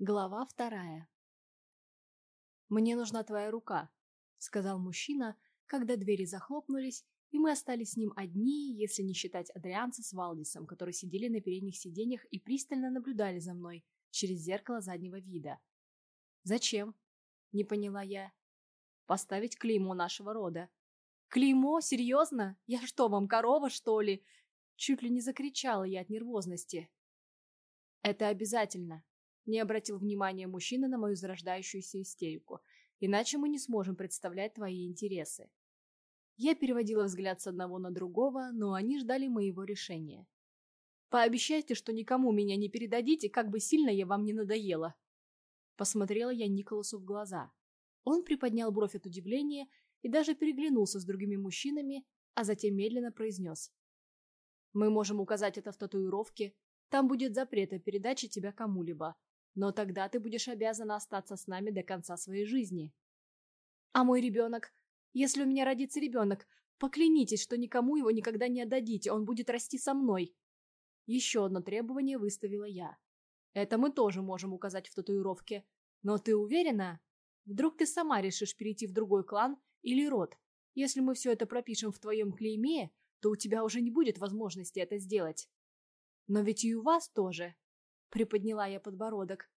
Глава вторая. «Мне нужна твоя рука», — сказал мужчина, когда двери захлопнулись, и мы остались с ним одни, если не считать Адрианца с Валдисом, которые сидели на передних сиденьях и пристально наблюдали за мной через зеркало заднего вида. «Зачем?» — не поняла я. «Поставить клеймо нашего рода». «Клеймо? Серьезно? Я что, вам корова, что ли?» Чуть ли не закричала я от нервозности. «Это обязательно», не обратил внимания мужчина на мою зарождающуюся истерику. Иначе мы не сможем представлять твои интересы. Я переводила взгляд с одного на другого, но они ждали моего решения. «Пообещайте, что никому меня не передадите, как бы сильно я вам не надоела». Посмотрела я Николасу в глаза. Он приподнял бровь от удивления и даже переглянулся с другими мужчинами, а затем медленно произнес. «Мы можем указать это в татуировке. Там будет запрет о передаче тебя кому-либо. Но тогда ты будешь обязана остаться с нами до конца своей жизни. А мой ребенок? Если у меня родится ребенок, поклянитесь, что никому его никогда не отдадите, он будет расти со мной. Еще одно требование выставила я. Это мы тоже можем указать в татуировке. Но ты уверена? Вдруг ты сама решишь перейти в другой клан или род? Если мы все это пропишем в твоем клейме, то у тебя уже не будет возможности это сделать. Но ведь и у вас тоже. Приподняла я подбородок.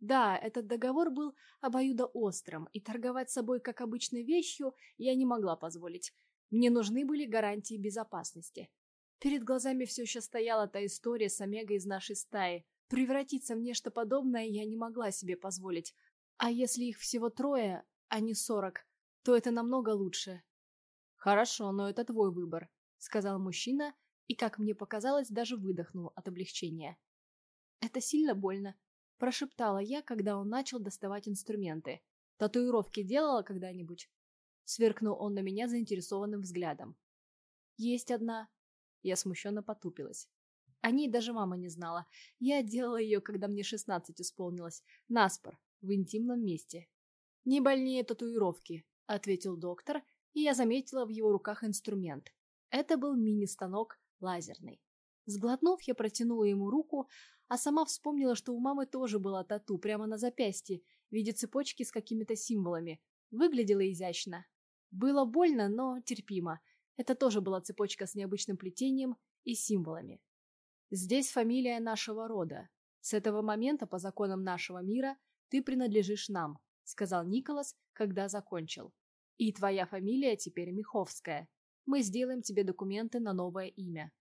Да, этот договор был обоюдоострым, и торговать собой как обычной вещью я не могла позволить. Мне нужны были гарантии безопасности. Перед глазами все еще стояла та история с Омегой из нашей стаи. Превратиться в нечто подобное я не могла себе позволить. А если их всего трое, а не сорок, то это намного лучше. «Хорошо, но это твой выбор», — сказал мужчина, и, как мне показалось, даже выдохнул от облегчения. «Это сильно больно», – прошептала я, когда он начал доставать инструменты. «Татуировки делала когда-нибудь?» Сверкнул он на меня заинтересованным взглядом. «Есть одна». Я смущенно потупилась. О ней даже мама не знала. Я делала ее, когда мне шестнадцать исполнилось. Наспор, в интимном месте. «Не больнее татуировки», — ответил доктор, и я заметила в его руках инструмент. Это был мини-станок лазерный. Сглотнув, я протянула ему руку, а сама вспомнила, что у мамы тоже была тату прямо на запястье, в виде цепочки с какими-то символами. Выглядела изящно. Было больно, но терпимо. Это тоже была цепочка с необычным плетением и символами. Здесь фамилия нашего рода. С этого момента, по законам нашего мира, ты принадлежишь нам, сказал Николас, когда закончил. И твоя фамилия теперь Миховская. Мы сделаем тебе документы на новое имя.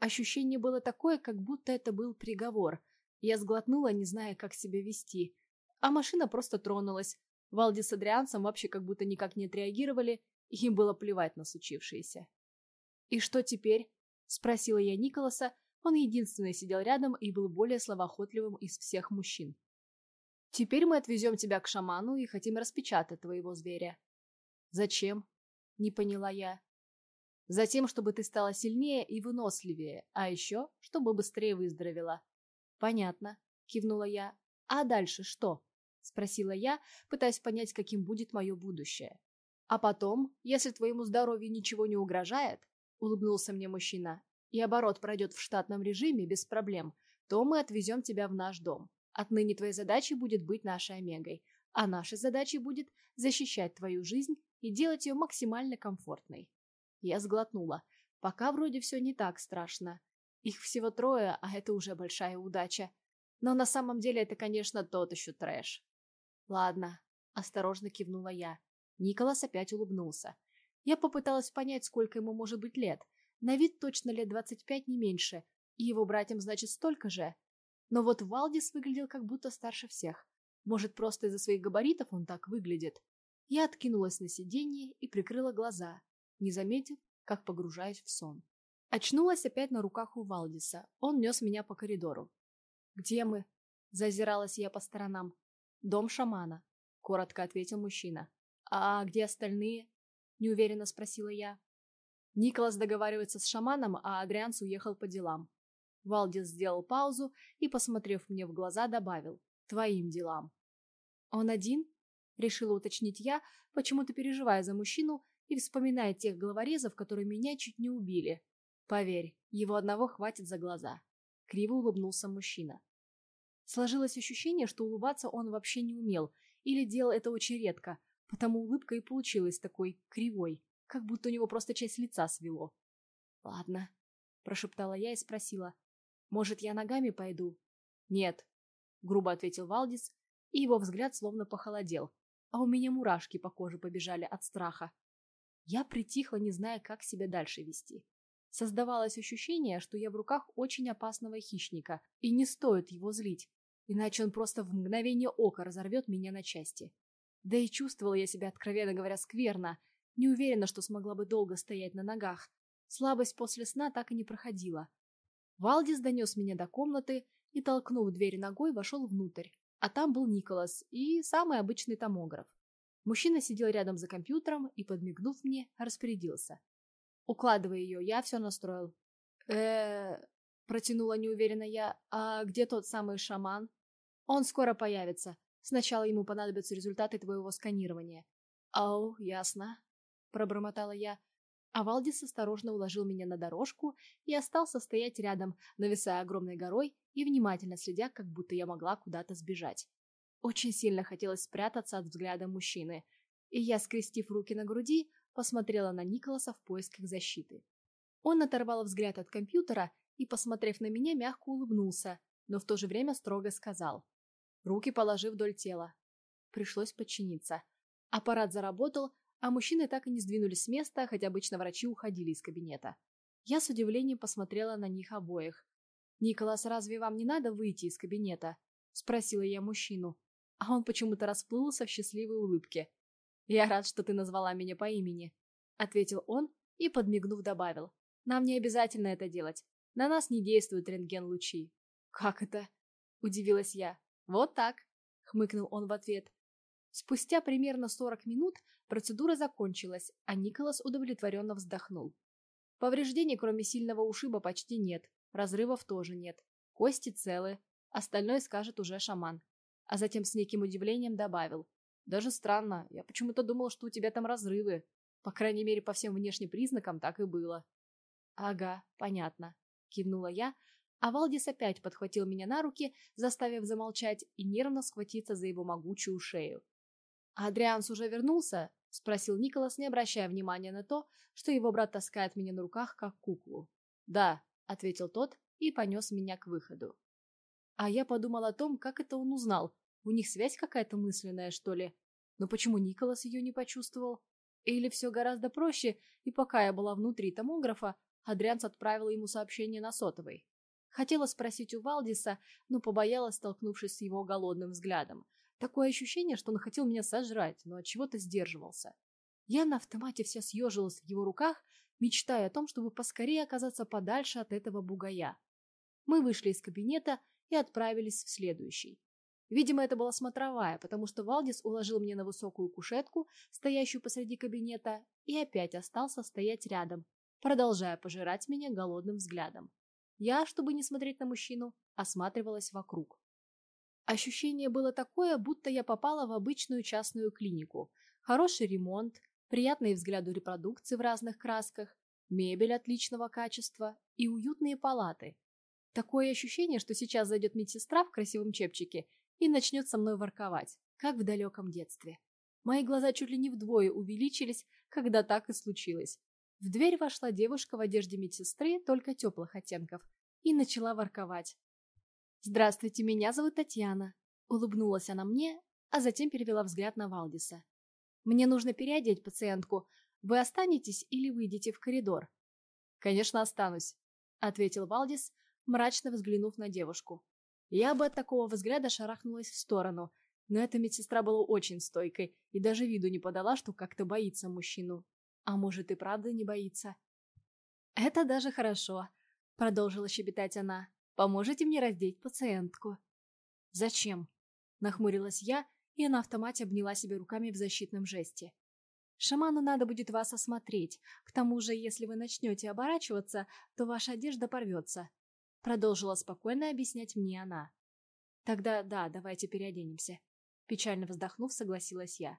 Ощущение было такое, как будто это был приговор. Я сглотнула, не зная, как себя вести. А машина просто тронулась. Валди с Адриансом вообще как будто никак не отреагировали, им было плевать на случившееся. «И что теперь?» – спросила я Николаса. Он единственный сидел рядом и был более словоохотливым из всех мужчин. «Теперь мы отвезем тебя к шаману и хотим распечатать твоего зверя». «Зачем?» – не поняла я. Затем, чтобы ты стала сильнее и выносливее, а еще, чтобы быстрее выздоровела. Понятно, кивнула я. А дальше что? Спросила я, пытаясь понять, каким будет мое будущее. А потом, если твоему здоровью ничего не угрожает, улыбнулся мне мужчина, и оборот пройдет в штатном режиме без проблем, то мы отвезем тебя в наш дом. Отныне твоей задачей будет быть нашей Омегой, а нашей задачей будет защищать твою жизнь и делать ее максимально комфортной. Я сглотнула. Пока вроде все не так страшно. Их всего трое, а это уже большая удача. Но на самом деле это, конечно, тот еще трэш. Ладно, осторожно кивнула я. Николас опять улыбнулся. Я попыталась понять, сколько ему может быть лет. На вид точно лет двадцать пять, не меньше. И его братьям, значит, столько же. Но вот Валдис выглядел как будто старше всех. Может, просто из-за своих габаритов он так выглядит. Я откинулась на сиденье и прикрыла глаза не заметив, как погружаюсь в сон. Очнулась опять на руках у Валдиса. Он нес меня по коридору. «Где мы?» – зазиралась я по сторонам. «Дом шамана», – коротко ответил мужчина. «А где остальные?» – неуверенно спросила я. Николас договаривается с шаманом, а Адрианс уехал по делам. Валдис сделал паузу и, посмотрев мне в глаза, добавил «Твоим делам». «Он один?» – решила уточнить я, почему-то переживая за мужчину, и вспоминая тех головорезов, которые меня чуть не убили. Поверь, его одного хватит за глаза. Криво улыбнулся мужчина. Сложилось ощущение, что улыбаться он вообще не умел, или делал это очень редко, потому улыбка и получилась такой кривой, как будто у него просто часть лица свело. «Ладно», — прошептала я и спросила, «может, я ногами пойду?» «Нет», — грубо ответил Валдис, и его взгляд словно похолодел, а у меня мурашки по коже побежали от страха. Я притихла, не зная, как себя дальше вести. Создавалось ощущение, что я в руках очень опасного хищника, и не стоит его злить, иначе он просто в мгновение ока разорвет меня на части. Да и чувствовала я себя, откровенно говоря, скверно, не уверена, что смогла бы долго стоять на ногах. Слабость после сна так и не проходила. Валдис донес меня до комнаты и, толкнув дверь ногой, вошел внутрь. А там был Николас и самый обычный томограф. Мужчина сидел рядом за компьютером и, подмигнув мне, распорядился. «Укладывай ее, я все настроил». э протянула неуверенно я. «А где тот самый шаман?» «Он скоро появится. Сначала ему понадобятся результаты твоего сканирования». «Ау, ясно», — пробормотала я. А Валдис осторожно уложил меня на дорожку и остался стоять рядом, нависая огромной горой и внимательно следя, как будто я могла куда-то сбежать. Очень сильно хотелось спрятаться от взгляда мужчины, и я, скрестив руки на груди, посмотрела на Николаса в поисках защиты. Он оторвал взгляд от компьютера и, посмотрев на меня, мягко улыбнулся, но в то же время строго сказал. Руки положив вдоль тела. Пришлось подчиниться. Аппарат заработал, а мужчины так и не сдвинулись с места, хотя обычно врачи уходили из кабинета. Я с удивлением посмотрела на них обоих. «Николас, разве вам не надо выйти из кабинета?» — спросила я мужчину. А он почему-то расплылся в счастливой улыбке. «Я рад, что ты назвала меня по имени», — ответил он и, подмигнув, добавил. «Нам не обязательно это делать. На нас не действуют рентген-лучи». «Как это?» — удивилась я. «Вот так», — хмыкнул он в ответ. Спустя примерно 40 минут процедура закончилась, а Николас удовлетворенно вздохнул. Повреждений, кроме сильного ушиба, почти нет, разрывов тоже нет, кости целы, остальное скажет уже шаман. А затем с неким удивлением добавил. Даже странно, я почему-то думал, что у тебя там разрывы. По крайней мере, по всем внешним признакам так и было. Ага, понятно, кивнула я, а Валдис опять подхватил меня на руки, заставив замолчать и нервно схватиться за его могучую шею. «А «Адрианс уже вернулся?» — спросил Николас, не обращая внимания на то, что его брат таскает меня на руках, как куклу. «Да», — ответил тот и понес меня к выходу. А я подумал о том, как это он узнал. У них связь какая-то мысленная, что ли? Но почему Николас ее не почувствовал? Или все гораздо проще, и пока я была внутри томографа, Адрианс отправил ему сообщение на сотовой. Хотела спросить у Валдиса, но побоялась, столкнувшись с его голодным взглядом. Такое ощущение, что он хотел меня сожрать, но от чего-то сдерживался. Я на автомате вся съежилась в его руках, мечтая о том, чтобы поскорее оказаться подальше от этого бугая. Мы вышли из кабинета и отправились в следующий. Видимо, это была смотровая, потому что Валдис уложил меня на высокую кушетку, стоящую посреди кабинета, и опять остался стоять рядом, продолжая пожирать меня голодным взглядом. Я, чтобы не смотреть на мужчину, осматривалась вокруг. Ощущение было такое, будто я попала в обычную частную клинику. Хороший ремонт, приятные взгляды репродукции в разных красках, мебель отличного качества и уютные палаты. Такое ощущение, что сейчас зайдет медсестра в красивом чепчике и начнет со мной ворковать, как в далеком детстве. Мои глаза чуть ли не вдвое увеличились, когда так и случилось. В дверь вошла девушка в одежде медсестры, только теплых оттенков, и начала ворковать. «Здравствуйте, меня зовут Татьяна», — улыбнулась она мне, а затем перевела взгляд на Валдиса. «Мне нужно переодеть пациентку. Вы останетесь или выйдете в коридор?» «Конечно, останусь», — ответил Валдис, мрачно взглянув на девушку. Я бы от такого взгляда шарахнулась в сторону, но эта медсестра была очень стойкой и даже виду не подала, что как-то боится мужчину. А может и правда не боится. «Это даже хорошо», — продолжила щебетать она. Поможете мне раздеть пациентку?» «Зачем?» – нахмурилась я и на автомате обняла себя руками в защитном жесте. «Шаману надо будет вас осмотреть. К тому же, если вы начнете оборачиваться, то ваша одежда порвется», – продолжила спокойно объяснять мне она. «Тогда да, давайте переоденемся». Печально вздохнув, согласилась я.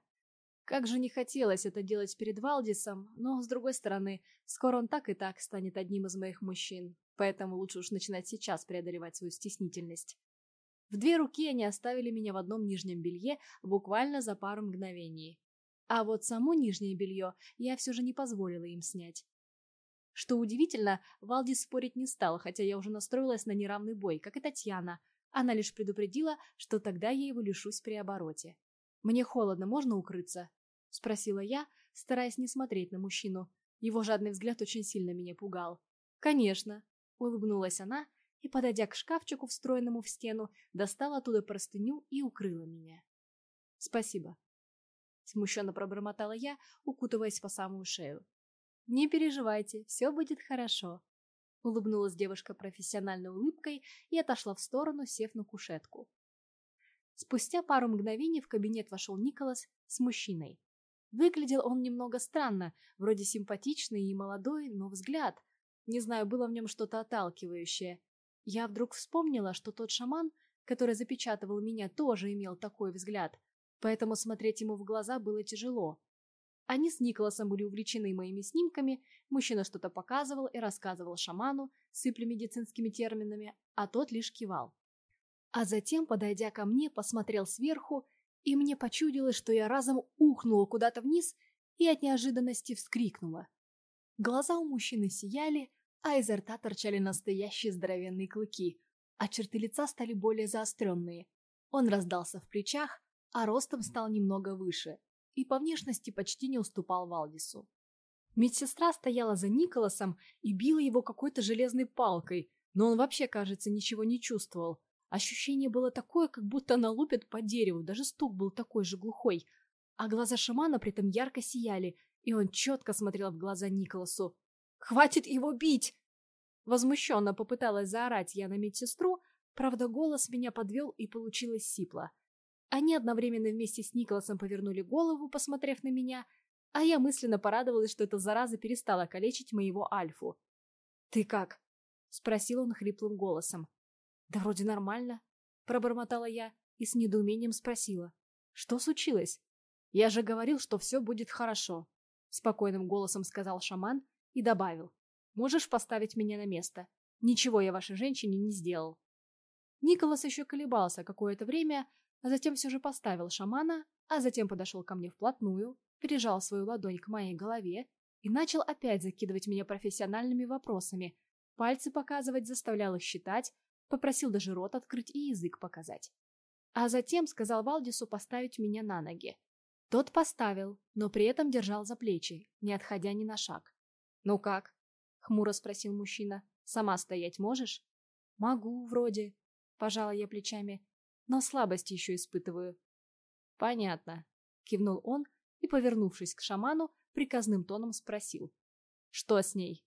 Как же не хотелось это делать перед Валдисом, но, с другой стороны, скоро он так и так станет одним из моих мужчин, поэтому лучше уж начинать сейчас преодолевать свою стеснительность. В две руки они оставили меня в одном нижнем белье буквально за пару мгновений. А вот само нижнее белье я все же не позволила им снять. Что удивительно, Валдис спорить не стал, хотя я уже настроилась на неравный бой, как и Татьяна. Она лишь предупредила, что тогда я его лишусь при обороте. «Мне холодно, можно укрыться?» — спросила я, стараясь не смотреть на мужчину. Его жадный взгляд очень сильно меня пугал. «Конечно», — улыбнулась она и, подойдя к шкафчику, встроенному в стену, достала оттуда простыню и укрыла меня. «Спасибо», — смущенно пробормотала я, укутываясь по самую шею. «Не переживайте, все будет хорошо», — улыбнулась девушка профессиональной улыбкой и отошла в сторону, сев на кушетку. Спустя пару мгновений в кабинет вошел Николас с мужчиной. Выглядел он немного странно, вроде симпатичный и молодой, но взгляд... Не знаю, было в нем что-то отталкивающее. Я вдруг вспомнила, что тот шаман, который запечатывал меня, тоже имел такой взгляд, поэтому смотреть ему в глаза было тяжело. Они с Николасом были увлечены моими снимками, мужчина что-то показывал и рассказывал шаману, сыпля медицинскими терминами, а тот лишь кивал. А затем, подойдя ко мне, посмотрел сверху, и мне почудилось, что я разом ухнула куда-то вниз и от неожиданности вскрикнула. Глаза у мужчины сияли, а изо рта торчали настоящие здоровенные клыки, а черты лица стали более заостренные. Он раздался в плечах, а ростом стал немного выше, и по внешности почти не уступал Валдису. Медсестра стояла за Николасом и била его какой-то железной палкой, но он вообще, кажется, ничего не чувствовал. Ощущение было такое, как будто она лупит по дереву, даже стук был такой же глухой. А глаза шамана при этом ярко сияли, и он четко смотрел в глаза Николасу. «Хватит его бить!» Возмущенно попыталась заорать я на медсестру, правда голос меня подвел и получилось сипло. Они одновременно вместе с Николасом повернули голову, посмотрев на меня, а я мысленно порадовалась, что эта зараза перестала калечить моего Альфу. «Ты как?» — спросил он хриплым голосом. «Да вроде нормально», — пробормотала я и с недоумением спросила. «Что случилось?» «Я же говорил, что все будет хорошо», — спокойным голосом сказал шаман и добавил. «Можешь поставить меня на место? Ничего я вашей женщине не сделал». Николас еще колебался какое-то время, а затем все же поставил шамана, а затем подошел ко мне вплотную, прижал свою ладонь к моей голове и начал опять закидывать меня профессиональными вопросами. Пальцы показывать заставлял их считать, попросил даже рот открыть и язык показать. А затем сказал Валдису поставить меня на ноги. Тот поставил, но при этом держал за плечи, не отходя ни на шаг. «Ну как?» — хмуро спросил мужчина. «Сама стоять можешь?» «Могу, вроде», — пожала я плечами но слабость еще испытываю. Понятно, кивнул он и, повернувшись к шаману, приказным тоном спросил. Что с ней?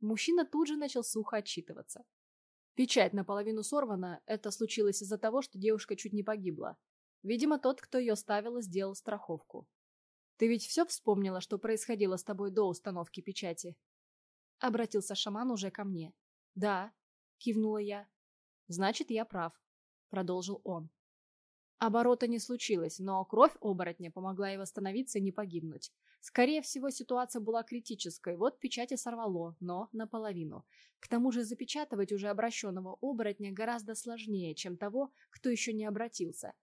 Мужчина тут же начал сухо отчитываться. Печать наполовину сорвана, это случилось из-за того, что девушка чуть не погибла. Видимо, тот, кто ее ставил, сделал страховку. Ты ведь все вспомнила, что происходило с тобой до установки печати? Обратился шаман уже ко мне. Да, кивнула я. Значит, я прав. — продолжил он. Оборота не случилось, но кровь оборотня помогла ей восстановиться и не погибнуть. Скорее всего, ситуация была критической, вот печати сорвало, но наполовину. К тому же запечатывать уже обращенного оборотня гораздо сложнее, чем того, кто еще не обратился.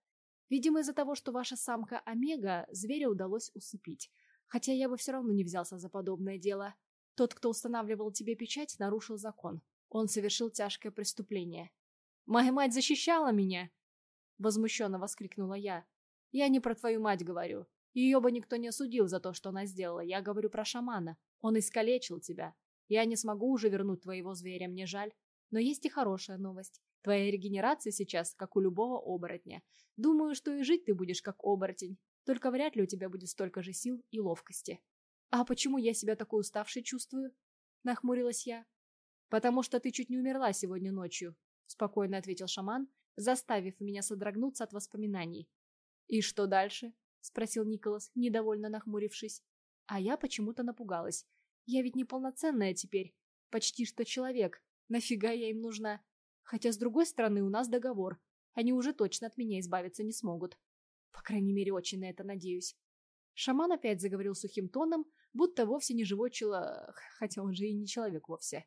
Видимо, из-за того, что ваша самка Омега, зверя удалось усыпить. Хотя я бы все равно не взялся за подобное дело. Тот, кто устанавливал тебе печать, нарушил закон. Он совершил тяжкое преступление. Моя мать защищала меня!» Возмущенно воскликнула я. «Я не про твою мать говорю. Ее бы никто не осудил за то, что она сделала. Я говорю про шамана. Он искалечил тебя. Я не смогу уже вернуть твоего зверя, мне жаль. Но есть и хорошая новость. Твоя регенерация сейчас, как у любого оборотня. Думаю, что и жить ты будешь как оборотень. Только вряд ли у тебя будет столько же сил и ловкости. А почему я себя такой уставшей чувствую? Нахмурилась я. Потому что ты чуть не умерла сегодня ночью. — спокойно ответил шаман, заставив меня содрогнуться от воспоминаний. «И что дальше?» — спросил Николас, недовольно нахмурившись. А я почему-то напугалась. Я ведь неполноценная теперь. Почти что человек. Нафига я им нужна? Хотя, с другой стороны, у нас договор. Они уже точно от меня избавиться не смогут. По крайней мере, очень на это надеюсь. Шаман опять заговорил сухим тоном, будто вовсе не живой человек, хотя он же и не человек вовсе.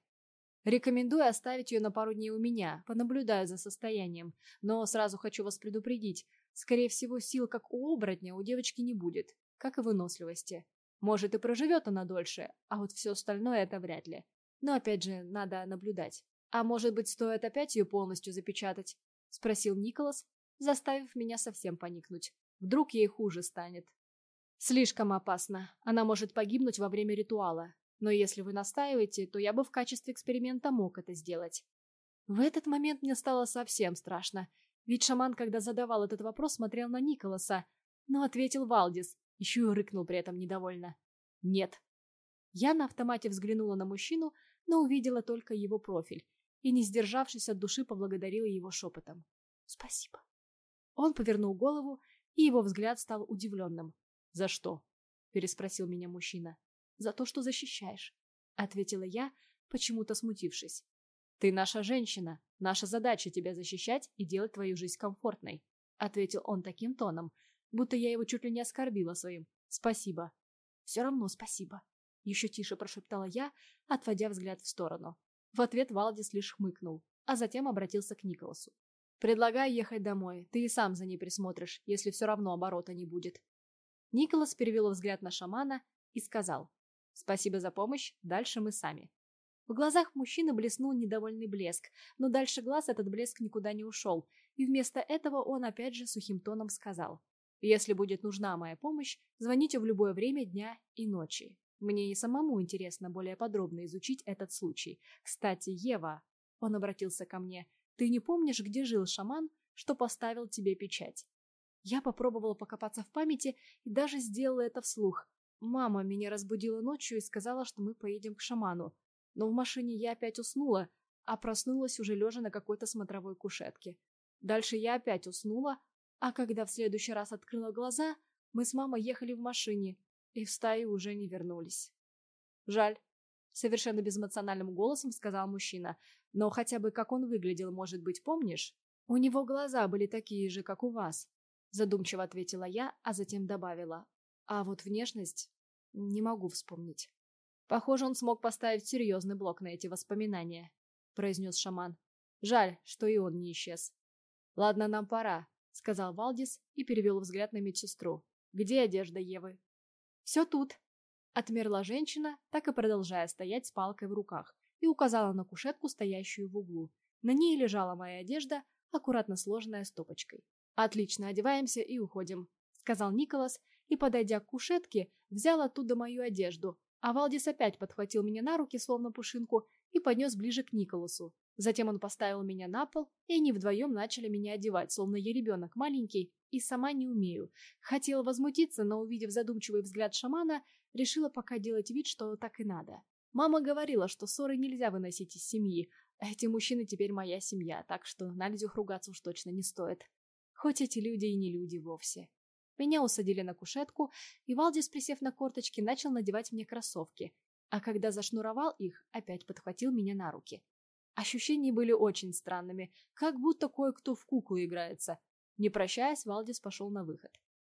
Рекомендую оставить ее на пару дней у меня, понаблюдаю за состоянием. Но сразу хочу вас предупредить, скорее всего, сил как у оборотня у девочки не будет, как и выносливости. Может и проживет она дольше, а вот все остальное это вряд ли. Но опять же, надо наблюдать. А может быть, стоит опять ее полностью запечатать? Спросил Николас, заставив меня совсем поникнуть. Вдруг ей хуже станет. Слишком опасно. Она может погибнуть во время ритуала. Но если вы настаиваете, то я бы в качестве эксперимента мог это сделать. В этот момент мне стало совсем страшно. Ведь шаман, когда задавал этот вопрос, смотрел на Николаса, но ответил Валдис, еще и рыкнул при этом недовольно. «Нет». Я на автомате взглянула на мужчину, но увидела только его профиль и, не сдержавшись от души, поблагодарила его шепотом. «Спасибо». Он повернул голову, и его взгляд стал удивленным. «За что?» – переспросил меня мужчина. «За то, что защищаешь», – ответила я, почему-то смутившись. «Ты наша женщина. Наша задача тебя защищать и делать твою жизнь комфортной», – ответил он таким тоном, будто я его чуть ли не оскорбила своим «спасибо». «Все равно спасибо», — еще тише прошептала я, отводя взгляд в сторону. В ответ Валдис лишь хмыкнул, а затем обратился к Николасу. «Предлагай ехать домой, ты и сам за ней присмотришь, если все равно оборота не будет». Николас перевел взгляд на шамана и сказал «Спасибо за помощь, дальше мы сами». В глазах мужчины блеснул недовольный блеск, но дальше глаз этот блеск никуда не ушел, и вместо этого он опять же сухим тоном сказал если будет нужна моя помощь, звоните в любое время дня и ночи. Мне и самому интересно более подробно изучить этот случай. Кстати, Ева, он обратился ко мне, ты не помнишь, где жил шаман, что поставил тебе печать? Я попробовала покопаться в памяти и даже сделала это вслух. Мама меня разбудила ночью и сказала, что мы поедем к шаману. Но в машине я опять уснула, а проснулась уже лежа на какой-то смотровой кушетке. Дальше я опять уснула, а когда в следующий раз открыла глаза, мы с мамой ехали в машине и в стаю уже не вернулись. «Жаль», — совершенно безэмоциональным голосом сказал мужчина. «Но хотя бы как он выглядел, может быть, помнишь?» «У него глаза были такие же, как у вас», — задумчиво ответила я, а затем добавила. «А вот внешность не могу вспомнить». «Похоже, он смог поставить серьезный блок на эти воспоминания», — произнес шаман. «Жаль, что и он не исчез». «Ладно, нам пора сказал Валдис и перевел взгляд на медсестру. «Где одежда Евы?» «Все тут», — отмерла женщина, так и продолжая стоять с палкой в руках, и указала на кушетку, стоящую в углу. На ней лежала моя одежда, аккуратно сложенная стопочкой. «Отлично, одеваемся и уходим», — сказал Николас, и, подойдя к кушетке, взял оттуда мою одежду, а Валдис опять подхватил меня на руки, словно пушинку, и поднес ближе к Николасу. Затем он поставил меня на пол, и они вдвоем начали меня одевать, словно я ребенок маленький и сама не умею. Хотела возмутиться, но, увидев задумчивый взгляд шамана, решила пока делать вид, что так и надо. Мама говорила, что ссоры нельзя выносить из семьи. Эти мужчины теперь моя семья, так что на людях ругаться уж точно не стоит. Хоть эти люди и не люди вовсе. Меня усадили на кушетку, и Валдис, присев на корточки, начал надевать мне кроссовки. А когда зашнуровал их, опять подхватил меня на руки. Ощущения были очень странными, как будто кое-кто в куклу играется. Не прощаясь, Валдис пошел на выход.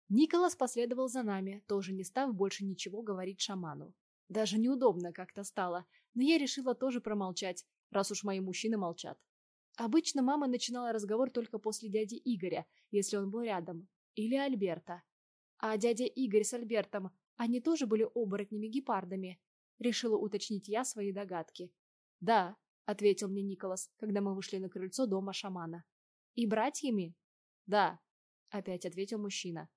Николас последовал за нами, тоже не став больше ничего говорить шаману. Даже неудобно как-то стало, но я решила тоже промолчать, раз уж мои мужчины молчат. Обычно мама начинала разговор только после дяди Игоря, если он был рядом, или Альберта. А дядя Игорь с Альбертом, они тоже были оборотнями-гепардами? Решила уточнить я свои догадки. Да, — ответил мне Николас, когда мы вышли на крыльцо дома шамана. «И братьями?» «Да», — опять ответил мужчина.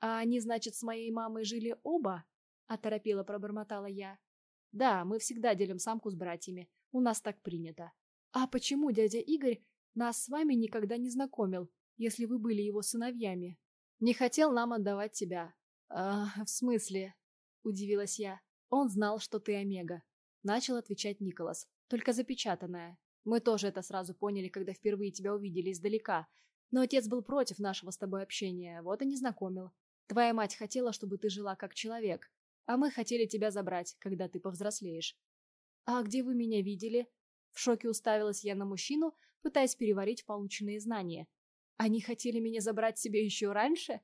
«А они, значит, с моей мамой жили оба?» — оторопела пробормотала я. «Да, мы всегда делим самку с братьями. У нас так принято». «А почему дядя Игорь нас с вами никогда не знакомил, если вы были его сыновьями?» «Не хотел нам отдавать тебя». «А, в смысле?» — удивилась я. «Он знал, что ты Омега», — начал отвечать Николас только запечатанная. Мы тоже это сразу поняли, когда впервые тебя увидели издалека. Но отец был против нашего с тобой общения, вот и не знакомил. Твоя мать хотела, чтобы ты жила как человек, а мы хотели тебя забрать, когда ты повзрослеешь. А где вы меня видели? В шоке уставилась я на мужчину, пытаясь переварить полученные знания. Они хотели меня забрать себе еще раньше?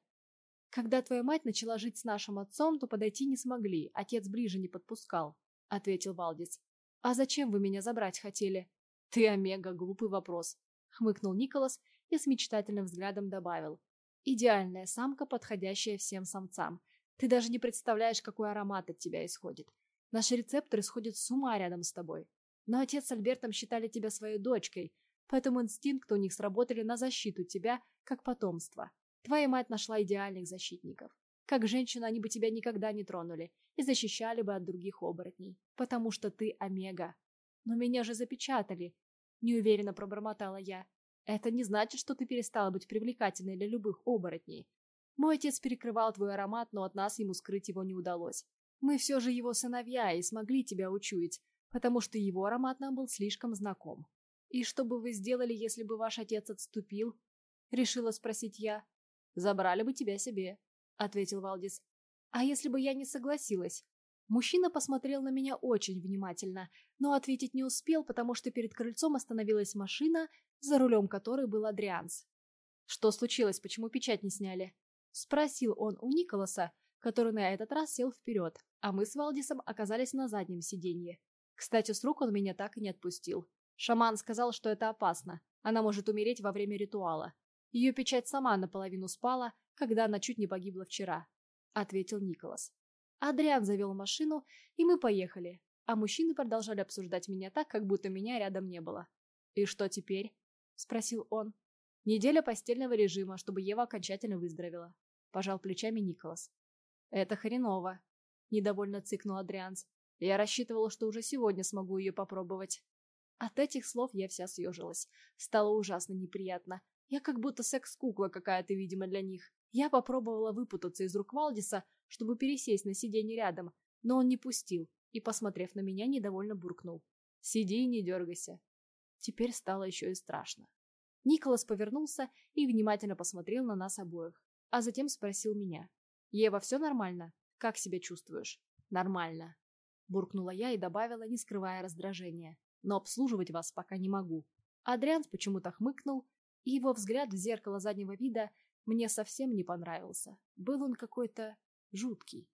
Когда твоя мать начала жить с нашим отцом, то подойти не смогли, отец ближе не подпускал, — ответил Валдис. «А зачем вы меня забрать хотели?» «Ты, Омега, глупый вопрос», — хмыкнул Николас и с мечтательным взглядом добавил. «Идеальная самка, подходящая всем самцам. Ты даже не представляешь, какой аромат от тебя исходит. Наши рецепторы сходят с ума рядом с тобой. Но отец с Альбертом считали тебя своей дочкой, поэтому инстинкты у них сработали на защиту тебя, как потомства. Твоя мать нашла идеальных защитников. Как женщина они бы тебя никогда не тронули и защищали бы от других оборотней, потому что ты Омега. Но меня же запечатали, неуверенно пробормотала я. Это не значит, что ты перестала быть привлекательной для любых оборотней. Мой отец перекрывал твой аромат, но от нас ему скрыть его не удалось. Мы все же его сыновья и смогли тебя учуять, потому что его аромат нам был слишком знаком. И что бы вы сделали, если бы ваш отец отступил? Решила спросить я. Забрали бы тебя себе, ответил Валдис. А если бы я не согласилась? Мужчина посмотрел на меня очень внимательно, но ответить не успел, потому что перед крыльцом остановилась машина, за рулем которой был Адрианс. «Что случилось? Почему печать не сняли?» Спросил он у Николаса, который на этот раз сел вперед, а мы с Валдисом оказались на заднем сиденье. Кстати, с рук он меня так и не отпустил. Шаман сказал, что это опасно. Она может умереть во время ритуала. Ее печать сама наполовину спала, когда она чуть не погибла вчера», — ответил Николас. Адриан завел машину, и мы поехали, а мужчины продолжали обсуждать меня так, как будто меня рядом не было. «И что теперь?» — спросил он. «Неделя постельного режима, чтобы Ева окончательно выздоровела», — пожал плечами Николас. «Это хреново», — недовольно цыкнул Адрианс. Я рассчитывала, что уже сегодня смогу ее попробовать. От этих слов я вся съежилась. Стало ужасно неприятно. Я как будто секс-кукла какая-то, видимо, для них. Я попробовала выпутаться из рук Валдиса, чтобы пересесть на сиденье рядом, но он не пустил и, посмотрев на меня, недовольно буркнул. «Сиди и не дергайся». Теперь стало еще и страшно. Николас повернулся и внимательно посмотрел на нас обоих, а затем спросил меня. «Ева, все нормально? Как себя чувствуешь?» «Нормально», буркнула я и добавила, не скрывая раздражения. Но обслуживать вас пока не могу. Адриан почему-то хмыкнул, и его взгляд в зеркало заднего вида мне совсем не понравился. Был он какой-то жуткий.